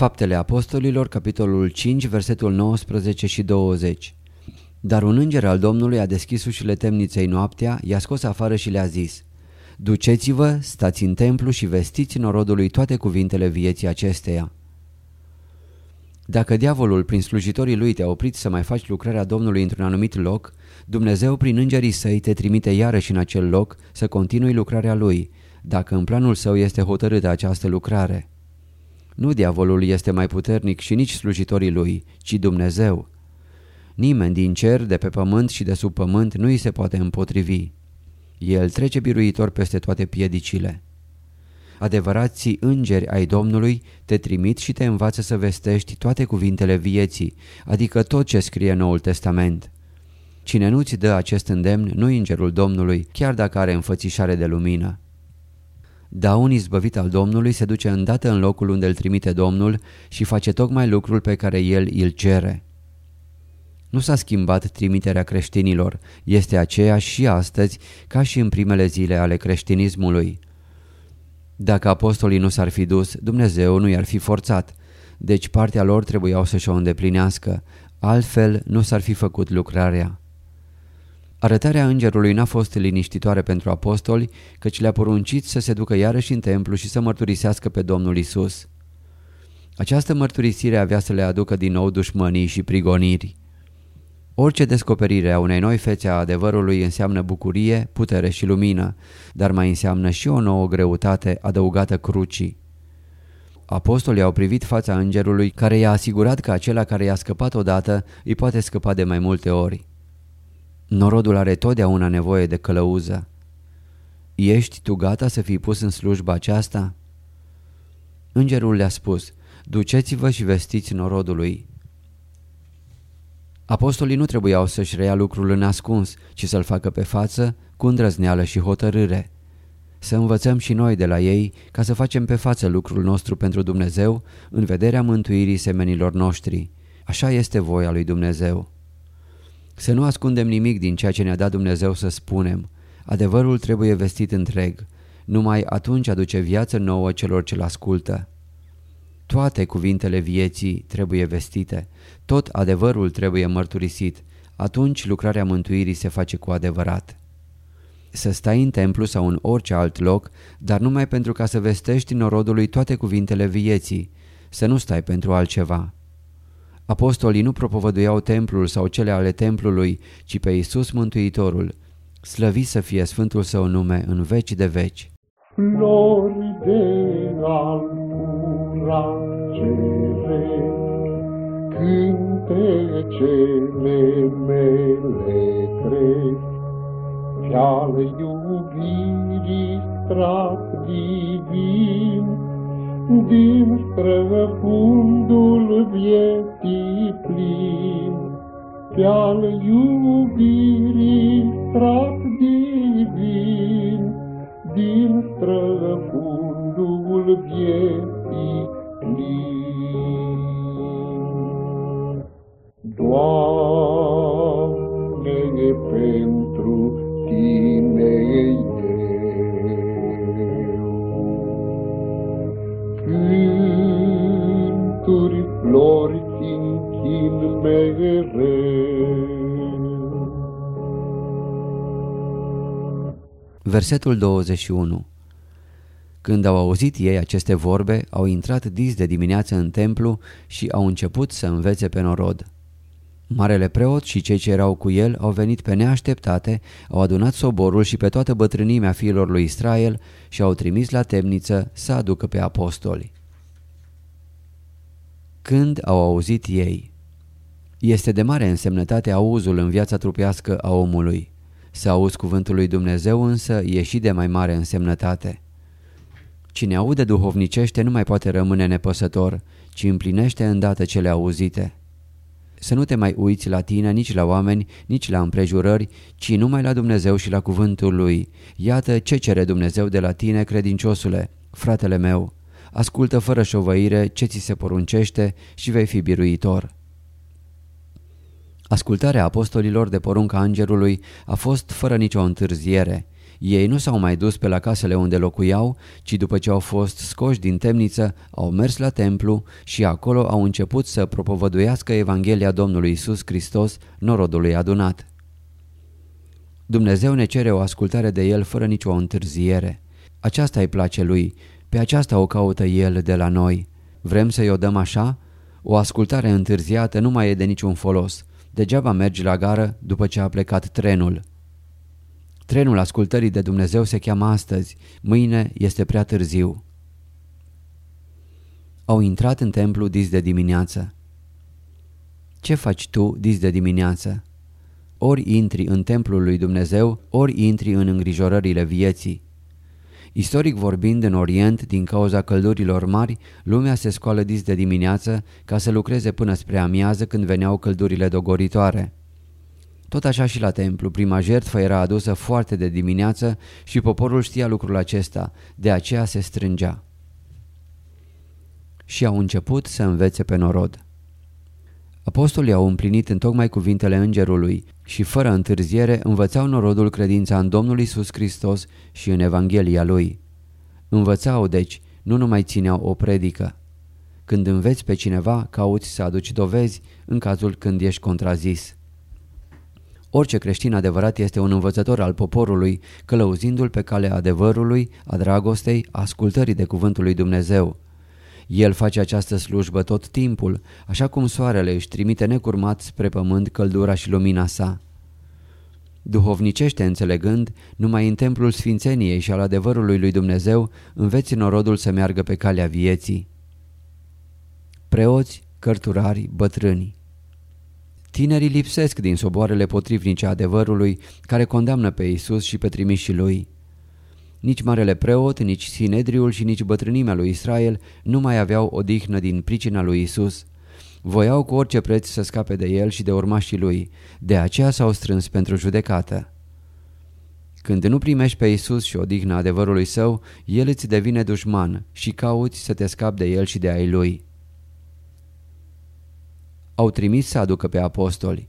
Faptele Apostolilor, capitolul 5, versetul 19 și 20 Dar un înger al Domnului a deschis ușile temniței noaptea, i-a scos afară și le-a zis Duceți-vă, stați în templu și vestiți norodului toate cuvintele vieții acesteia. Dacă diavolul prin slujitorii lui te-a oprit să mai faci lucrarea Domnului într-un anumit loc, Dumnezeu prin îngerii săi te trimite iarăși în acel loc să continui lucrarea lui, dacă în planul său este hotărâtă această lucrare. Nu diavolul este mai puternic și nici slujitorii lui, ci Dumnezeu. Nimeni din cer, de pe pământ și de sub pământ nu îi se poate împotrivi. El trece biruitor peste toate piedicile. Adevărații îngeri ai Domnului te trimit și te învață să vestești toate cuvintele vieții, adică tot ce scrie Noul Testament. Cine nu-ți dă acest îndemn, nu îngerul Domnului, chiar dacă are înfățișare de lumină. Da, un izbăvit al Domnului se duce îndată în locul unde îl trimite Domnul și face tocmai lucrul pe care el îl cere. Nu s-a schimbat trimiterea creștinilor, este aceeași și astăzi ca și în primele zile ale creștinismului. Dacă apostolii nu s-ar fi dus, Dumnezeu nu i-ar fi forțat, deci partea lor trebuiau să-și o îndeplinească, altfel nu s-ar fi făcut lucrarea. Arătarea îngerului n-a fost liniștitoare pentru apostoli, căci le-a poruncit să se ducă iarăși în templu și să mărturisească pe Domnul Isus. Această mărturisire avea să le aducă din nou dușmănii și prigoniri. Orice descoperire a unei noi fețe a adevărului înseamnă bucurie, putere și lumină, dar mai înseamnă și o nouă greutate adăugată crucii. Apostolii au privit fața îngerului care i-a asigurat că acela care i-a scăpat odată îi poate scăpa de mai multe ori. Norodul are totdeauna nevoie de călăuză. Ești tu gata să fii pus în slujba aceasta? Îngerul le-a spus, duceți-vă și vestiți norodului. Apostolii nu trebuiau să-și reia lucrul în ascuns, ci să-l facă pe față, cu îndrăzneală și hotărâre. Să învățăm și noi de la ei ca să facem pe față lucrul nostru pentru Dumnezeu în vederea mântuirii semenilor noștri. Așa este voia lui Dumnezeu. Să nu ascundem nimic din ceea ce ne-a dat Dumnezeu să spunem. Adevărul trebuie vestit întreg. Numai atunci aduce viață nouă celor ce-l ascultă. Toate cuvintele vieții trebuie vestite, tot adevărul trebuie mărturisit, atunci lucrarea mântuirii se face cu adevărat. Să stai în templu sau în orice alt loc, dar numai pentru ca să vestești norodului toate cuvintele vieții, să nu stai pentru altceva. Apostolii nu propovăduiau templul sau cele ale templului, ci pe Iisus Mântuitorul. Slăvi să fie Sfântul Său nume în veci de veci. Flori de albura cere, cântecele mele cresc, Pe-al iubirii strat divin, din străfundul vieții plin, Pe-al iubirii strat divin, din străfundul vieții plin. Doamne, Versetul 21 Când au auzit ei aceste vorbe, au intrat dis de dimineață în templu și au început să învețe pe norod. Marele preot și cei ce erau cu el au venit pe neașteptate, au adunat soborul și pe toată bătrânimea fiilor lui Israel și au trimis la temniță să aducă pe apostoli. Când au auzit ei Este de mare însemnătate auzul în viața trupească a omului. Să auzi cuvântul lui Dumnezeu însă e și de mai mare însemnătate. Cine aude duhovnicește nu mai poate rămâne nepăsător, ci împlinește îndată cele auzite. Să nu te mai uiți la tine, nici la oameni, nici la împrejurări, ci numai la Dumnezeu și la cuvântul Lui. Iată ce cere Dumnezeu de la tine, credinciosule, fratele meu. Ascultă fără șovăire ce ți se poruncește și vei fi biruitor. Ascultarea apostolilor de porunca îngerului a fost fără nicio întârziere. Ei nu s-au mai dus pe la casele unde locuiau, ci după ce au fost scoși din temniță, au mers la templu și acolo au început să propovăduiască Evanghelia Domnului Isus Hristos norodului adunat. Dumnezeu ne cere o ascultare de El fără nicio întârziere. Aceasta îi place Lui, pe aceasta o caută El de la noi. Vrem să-i o dăm așa? O ascultare întârziată nu mai e de niciun folos. Degeaba mergi la gară după ce a plecat trenul. Trenul ascultării de Dumnezeu se cheamă astăzi, mâine este prea târziu. Au intrat în templu dis de dimineață. Ce faci tu dis de dimineață? Ori intri în templul lui Dumnezeu, ori intri în îngrijorările vieții. Istoric vorbind, în Orient, din cauza căldurilor mari, lumea se scoală dis de dimineață ca să lucreze până spre amiază când veneau căldurile dogoritoare. Tot așa și la templu, prima jertfă era adusă foarte de dimineață și poporul știa lucrul acesta, de aceea se strângea. Și au început să învețe pe norod. Apostolii au împlinit în tocmai cuvintele îngerului și fără întârziere învățau norodul credința în Domnul Isus Hristos și în Evanghelia Lui. Învățau, deci, nu numai țineau o predică. Când înveți pe cineva, cauți să aduci dovezi în cazul când ești contrazis. Orice creștin adevărat este un învățător al poporului, călăuzindu-l pe calea adevărului, a dragostei, a ascultării de cuvântul lui Dumnezeu. El face această slujbă tot timpul, așa cum soarele își trimite necurmat spre pământ căldura și lumina sa. Duhovnicește înțelegând, numai în templul sfințeniei și al adevărului lui Dumnezeu înveți norodul să meargă pe calea vieții. Preoți, cărturari, bătrâni Tinerii lipsesc din soboarele potrivnice adevărului care condamnă pe Isus și pe trimișii lui. Nici marele preot, nici Sinedriul și nici bătrânimea lui Israel nu mai aveau odihnă din pricina lui Isus. Voiau cu orice preț să scape de el și de urmașii lui, de aceea s-au strâns pentru judecată. Când nu primești pe Isus și odihna adevărului său, el îți devine dușman și cauți să te scapi de el și de ai lui au trimis să aducă pe apostoli.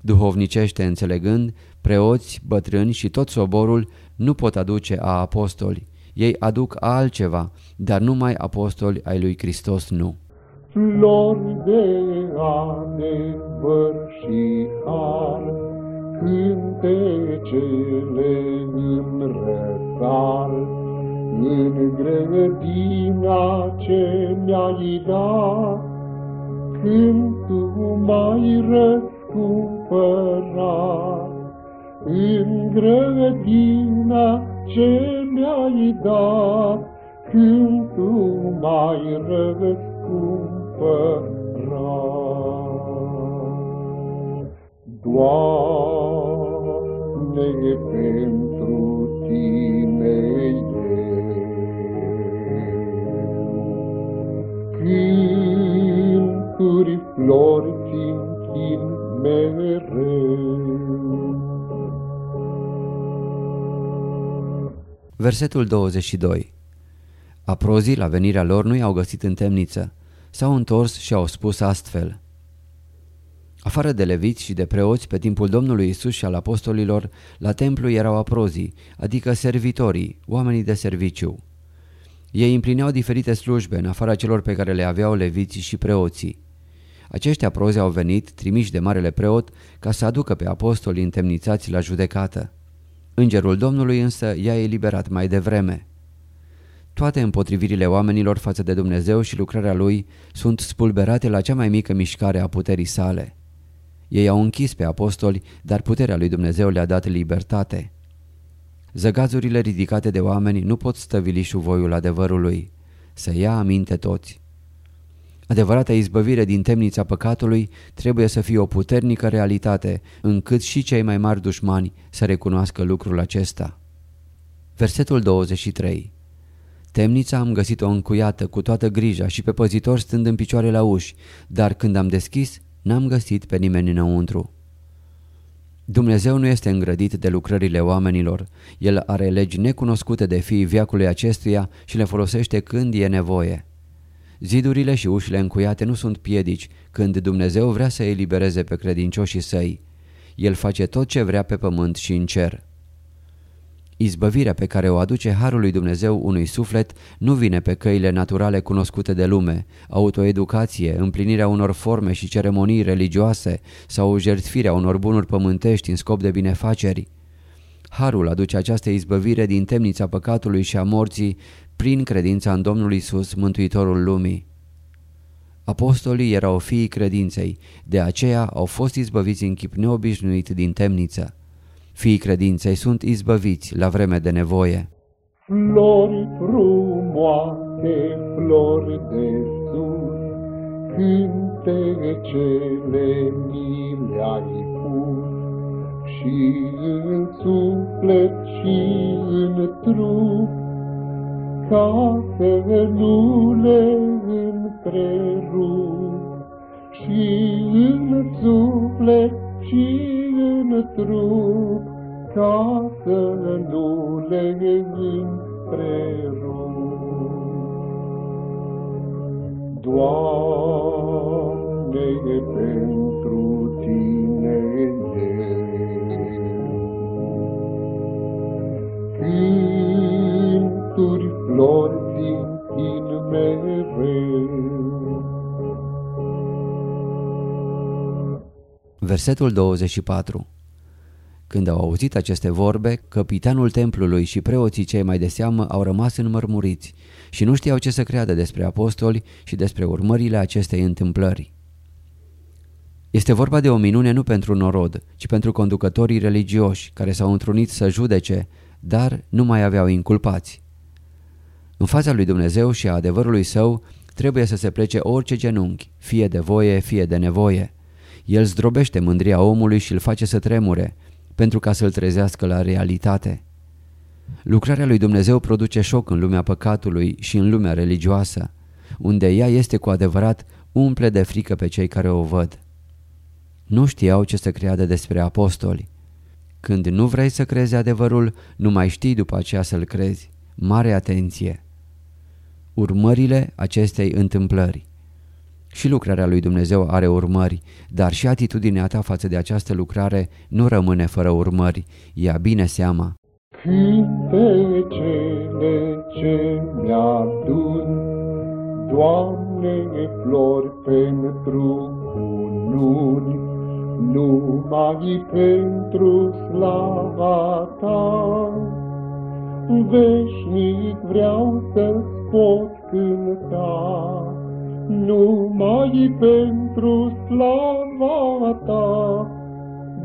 Duhovnicește înțelegând, preoți, bătrâni și tot soborul nu pot aduce a apostoli. Ei aduc altceva, dar numai apostoli ai lui Hristos nu. Flori de adevăr și har, cântecele în răsar, în grădina ce mi-ai dat, când tu mai răscumpărat în grădina ce mi-ai dat, când tu mai răscumpărat. Doamne, pentru Tine eu, păduri, flori țin mereu. Versetul 22 Aprozii la venirea lor nu i-au găsit în temniță. S-au întors și au spus astfel. Afară de leviți și de preoți, pe timpul Domnului Isus și al apostolilor, la templu erau aprozii, adică servitorii, oamenii de serviciu. Ei împlineau diferite slujbe în afara celor pe care le aveau leviții și preoții. Aceștia prozi au venit, trimiși de marele preot, ca să aducă pe apostoli întemnițați la judecată. Îngerul Domnului însă i-a eliberat mai devreme. Toate împotrivirile oamenilor față de Dumnezeu și lucrarea Lui sunt spulberate la cea mai mică mișcare a puterii sale. Ei au închis pe apostoli, dar puterea lui Dumnezeu le-a dat libertate. Zăgazurile ridicate de oameni nu pot stăvili șuvoiul adevărului. Să ia aminte toți. Adevărata izbăvire din temnița păcatului trebuie să fie o puternică realitate, încât și cei mai mari dușmani să recunoască lucrul acesta. Versetul 23 Temnița am găsit-o încuiată cu toată grija și pe păzitor stând în picioare la uși, dar când am deschis, n-am găsit pe nimeni înăuntru. Dumnezeu nu este îngrădit de lucrările oamenilor. El are legi necunoscute de fiii viacului acestuia și le folosește când e nevoie. Zidurile și ușile încuiate nu sunt piedici când Dumnezeu vrea să elibereze pe credincioșii săi. El face tot ce vrea pe pământ și în cer. Izbăvirea pe care o aduce Harul lui Dumnezeu unui suflet nu vine pe căile naturale cunoscute de lume, autoeducație, împlinirea unor forme și ceremonii religioase sau jertfirea unor bunuri pământești în scop de binefaceri. Harul aduce această izbăvire din temnița păcatului și a morții prin credința în Domnul Isus, Mântuitorul lumii. Apostolii erau fiii credinței, de aceea au fost izbăviți în chip neobișnuit din temniță. Fiii credinței sunt izbăviți la vreme de nevoie. Flori frumoase, flori de sus, cântecele mi le-ai pus, și în suflet și în trup, ca să nu le întrerup, și în suflet și în trup, ca să nu le întrerup. Doamne, pentru Tine Cânturi, flori, din mereu. Versetul 24 Când au auzit aceste vorbe, capitanul templului și preoții cei mai de seamă au rămas înmărmuriți și nu știau ce să creadă despre apostoli și despre urmările acestei întâmplări. Este vorba de o minune nu pentru norod, ci pentru conducătorii religioși care s-au întrunit să judece, dar nu mai aveau inculpați. În fața lui Dumnezeu și a adevărului său trebuie să se plece orice genunchi, fie de voie, fie de nevoie. El zdrobește mândria omului și îl face să tremure, pentru ca să-l trezească la realitate. Lucrarea lui Dumnezeu produce șoc în lumea păcatului și în lumea religioasă, unde ea este cu adevărat umple de frică pe cei care o văd. Nu știau ce să creadă despre apostoli. Când nu vrei să crezi adevărul, nu mai știi după aceea să-l crezi. Mare atenție! Urmările acestei întâmplări și lucrarea lui Dumnezeu are urmări, dar și atitudinea ta față de această lucrare nu rămâne fără urmări. Ia bine seama. Cântecele ce mi-adun, Doamne, flori pentru cununi, numai pentru slava Ta. Veșnic vreau să-ți pot cânta, numai pentru slava Ta.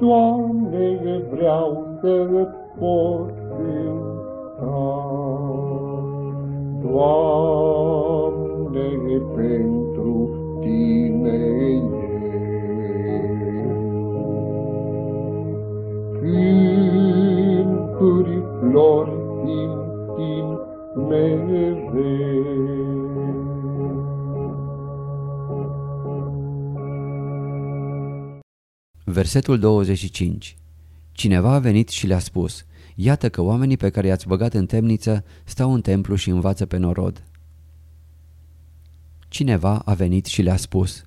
Doamne, vreau să-ți pot cânta. Doamne, pentru Tine Cânturi, flori, din, din Versetul 25 Cineva a venit și le-a spus, Iată că oamenii pe care i-ați băgat în temniță stau în templu și învață pe norod. Cineva a venit și le-a spus.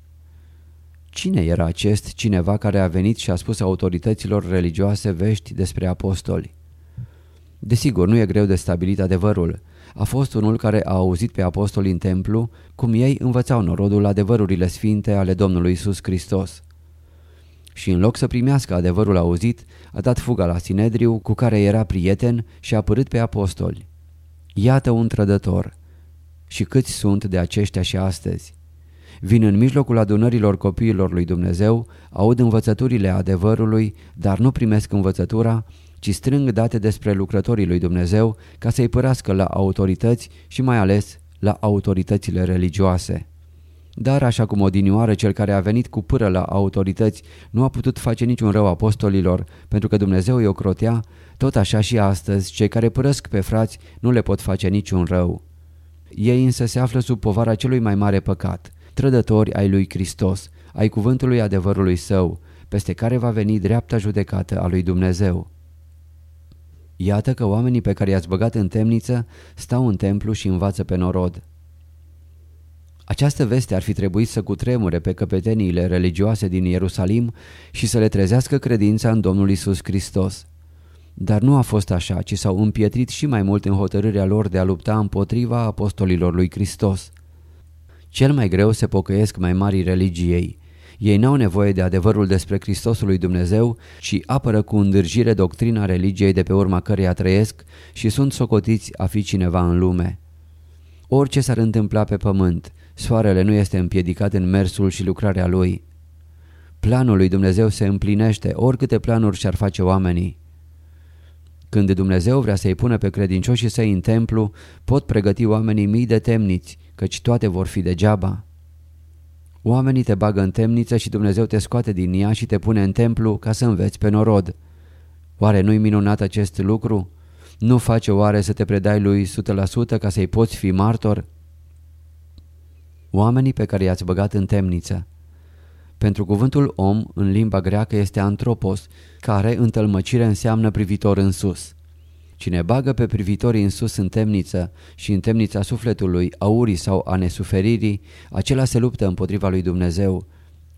Cine era acest cineva care a venit și a spus autorităților religioase vești despre apostoli? Desigur, nu e greu de stabilit adevărul. A fost unul care a auzit pe apostoli în templu cum ei învățau norodul adevărurile sfinte ale Domnului Isus Hristos și în loc să primească adevărul auzit, a dat fuga la Sinedriu, cu care era prieten și a părât pe apostoli. Iată un trădător. Și câți sunt de aceștia și astăzi? Vin în mijlocul adunărilor copiilor lui Dumnezeu, aud învățăturile adevărului, dar nu primesc învățătura, ci strâng date despre lucrătorii lui Dumnezeu ca să-i părască la autorități și mai ales la autoritățile religioase. Dar așa cum odinioară cel care a venit cu pâră la autorități nu a putut face niciun rău apostolilor pentru că Dumnezeu îi ocrotea, tot așa și astăzi cei care părăsc pe frați nu le pot face niciun rău. Ei însă se află sub povara celui mai mare păcat, trădători ai lui Hristos, ai cuvântului adevărului său, peste care va veni dreapta judecată a lui Dumnezeu. Iată că oamenii pe care i-ați băgat în temniță stau în templu și învață pe norod. Această veste ar fi trebuit să cutremure pe căpeteniile religioase din Ierusalim și să le trezească credința în Domnul Isus Hristos. Dar nu a fost așa, ci s-au împietrit și mai mult în hotărârea lor de a lupta împotriva apostolilor lui Hristos. Cel mai greu se pocăiesc mai marii religiei. Ei n-au nevoie de adevărul despre Hristosul lui Dumnezeu, ci apără cu îndârjire doctrina religiei de pe urma căreia trăiesc și sunt socotiți a fi cineva în lume. Orice s-ar întâmpla pe pământ, soarele nu este împiedicat în mersul și lucrarea lui. Planul lui Dumnezeu se împlinește oricâte planuri și-ar face oamenii. Când Dumnezeu vrea să-i pună pe credincioșii săi în templu, pot pregăti oamenii mii de temniți, căci toate vor fi degeaba. Oamenii te bagă în temniță și Dumnezeu te scoate din ea și te pune în templu ca să înveți pe norod. Oare nu-i minunat acest lucru? Nu face oare să te predai lui 100% ca să-i poți fi martor? Oamenii pe care i-ați băgat în temniță. Pentru cuvântul om în limba greacă este antropos, care în tălmăcire înseamnă privitor în sus. Cine bagă pe privitorii în sus în temniță și în temnița sufletului, aurii sau a nesuferirii, acela se luptă împotriva lui Dumnezeu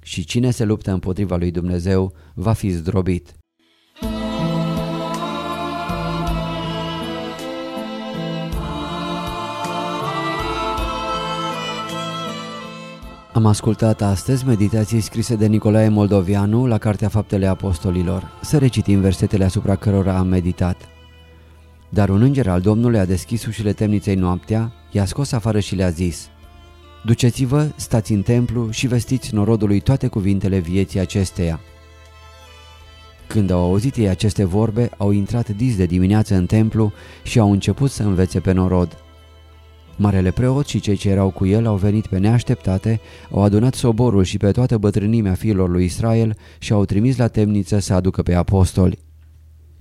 și cine se luptă împotriva lui Dumnezeu va fi zdrobit. Am ascultat astăzi meditații scrise de Nicolae Moldovianu la Cartea Faptele Apostolilor. Să recitim versetele asupra cărora am meditat. Dar un înger al Domnului a deschis ușile temniței noaptea, i-a scos afară și le-a zis Duceți-vă, stați în templu și vestiți norodului toate cuvintele vieții acesteia. Când au auzit ei aceste vorbe, au intrat dis de dimineață în templu și au început să învețe pe norod. Marele preot și cei ce erau cu el au venit pe neașteptate, au adunat soborul și pe toată bătrânimea fiilor lui Israel și au trimis la temniță să aducă pe apostoli.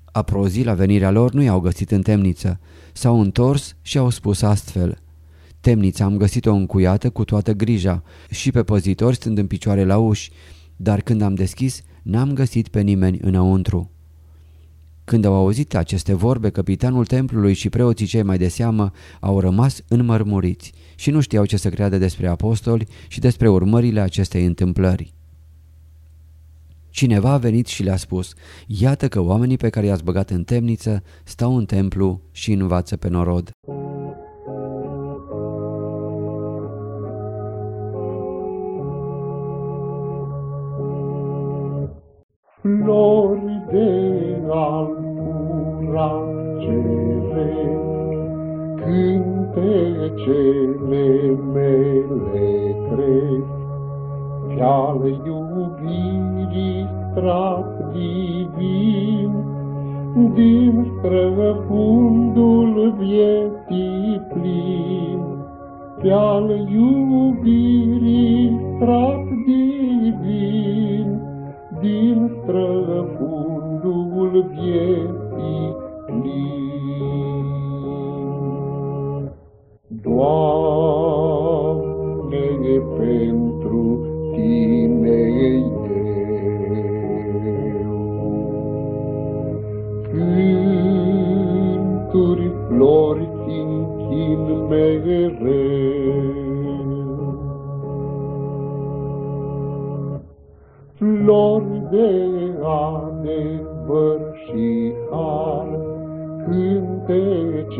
Aprozi la venirea lor nu i-au găsit în temniță, s-au întors și au spus astfel Temnița am găsit-o încuiată cu toată grija și pe păzitori stând în picioare la uși, dar când am deschis n-am găsit pe nimeni înăuntru. Când au auzit aceste vorbe, capitanul templului și preoții cei mai de seamă au rămas înmărmuriți și nu știau ce să creadă despre apostoli și despre urmările acestei întâmplări. Cineva a venit și le-a spus, iată că oamenii pe care i-ați băgat în temniță stau în templu și învață pe norod. Flori de altura cele, cântecele mele cresc, pe-al iubirii strat divin, din străfundul vieții plin, pe-al iubirii strat divin, din străfundul vieții plin. Doamne, pentru Tine Cânturi, flori, țin mereu, flori de adevăr și har, cântecele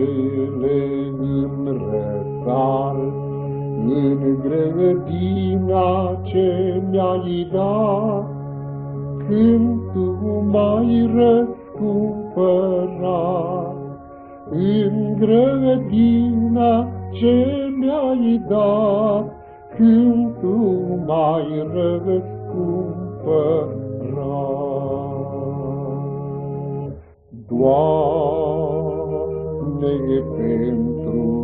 în răsar, în grădina ce mi-ai dat, când tu m-ai răscumpărat, în grădina ce mi-ai dat, când tu m-ai răscumpărat. Doamne, pentru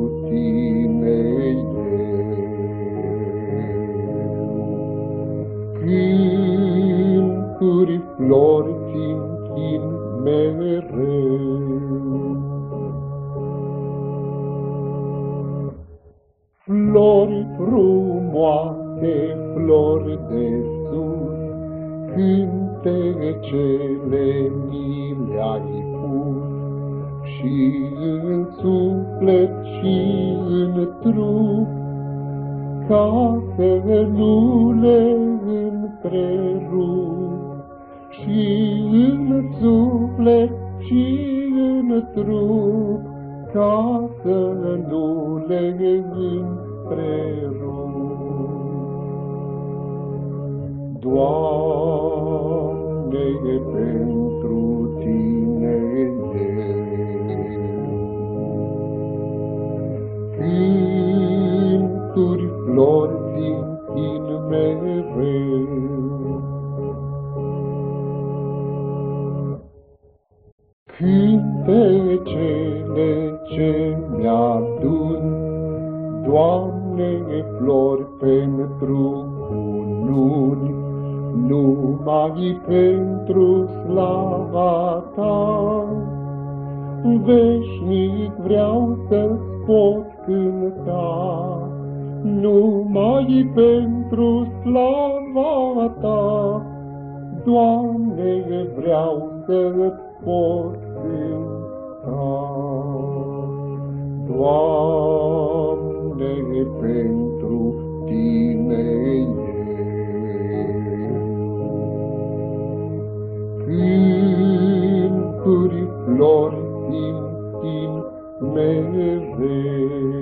trup, ca să nu le întrerup. Doamne, pentru Tine pentru cununi, numai pentru slava Ta. Veșnic vreau să pot cânta, numai pentru slava Ta. Doamne, vreau să pot cânta. Doamne, pentru Tine Cânturi, flori, tin, tin, mereu.